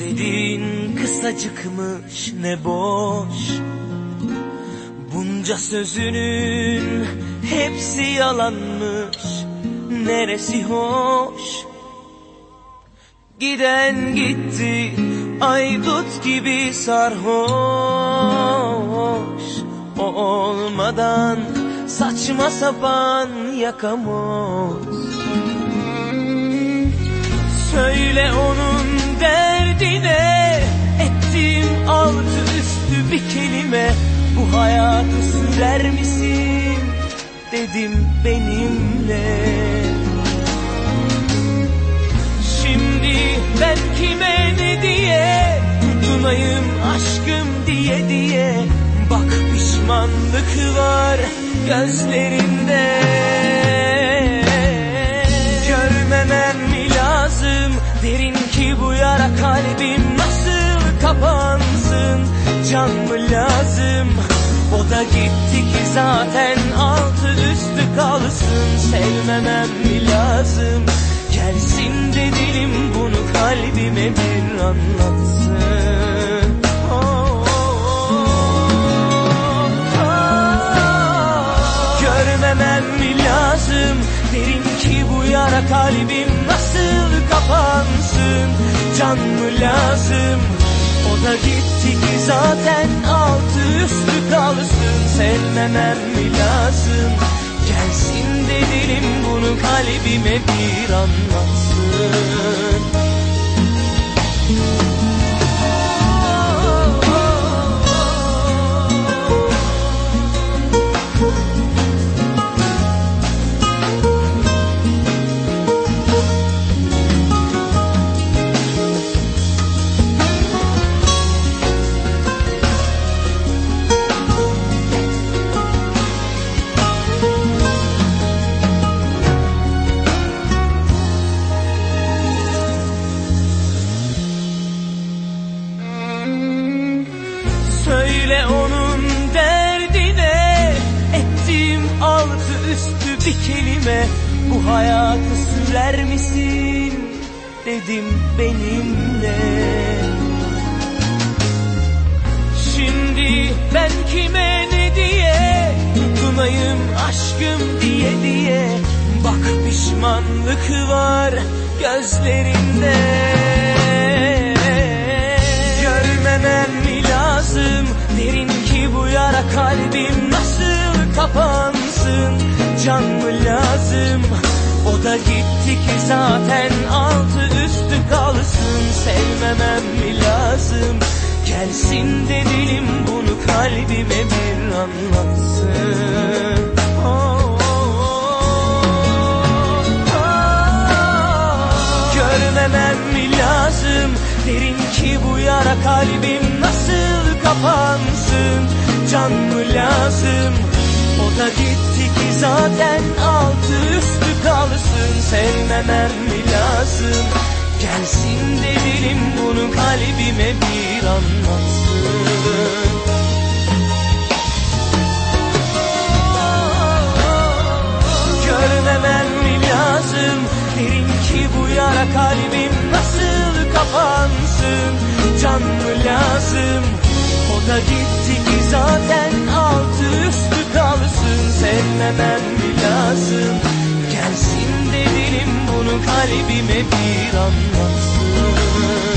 Dediğin kısacıkmış ne boş. Bunca sözünün hepsi yalanmış Neresi hoş? Giden gitti aydut gibi sarhoş. O olmadan saçma sapan yakamoz Söyle onun kelime Bu hayatı sürer misin? Dedim benimle. Şimdi ben kime ne diye Tutunayım aşkım diye diye Bak pişmanlık var gözlerinde. Görmemem mi lazım? Derin ki bu yara kalbim nasıl kapansın? Can lazım. O da gitti ki zaten altı üstü kalsın. Sevmemem mi lazım? Gelsin de dilim bunu kalbime bir anlatsın. Görmemem mi lazım? Derin ki bu yara kalbim nasıl kapansın? Can mı lazım da gitti ki zaten altı üstü kalsın Sevmemem mi lazım? Gelsin de dilim bunu kalbime bir anlatsın Söyle onun derdine Ettiğim altı üstü bir kelime. Bu hayatı sürer misin Dedim benimle. Şimdi ben kime ne diye Tutunayım aşkım diye diye. Bak pişmanlık var gözlerinde Can mı lazım? O da gitti ki zaten altı üstü kalsın. Sevmemem mi lazım? Gelsin de dilim bunu kalbime bir anlatsın. Görmemem mi lazım? Derin ki bu yara kalbim nasıl kapansın? Can mı lazım O da gitti ki zaten altı üstü kalsın Sevmemem mi lazım. Gelsin de dilim bunu kalbime bir anlatsın. Görmemem mi lazım. Derin ki bu yara kalbim nasıl kapansın? Can mı lazım? O da gitti ki zaten Sevmemem lazım. Gelsin de dilim bunu kalbime bir anlatsın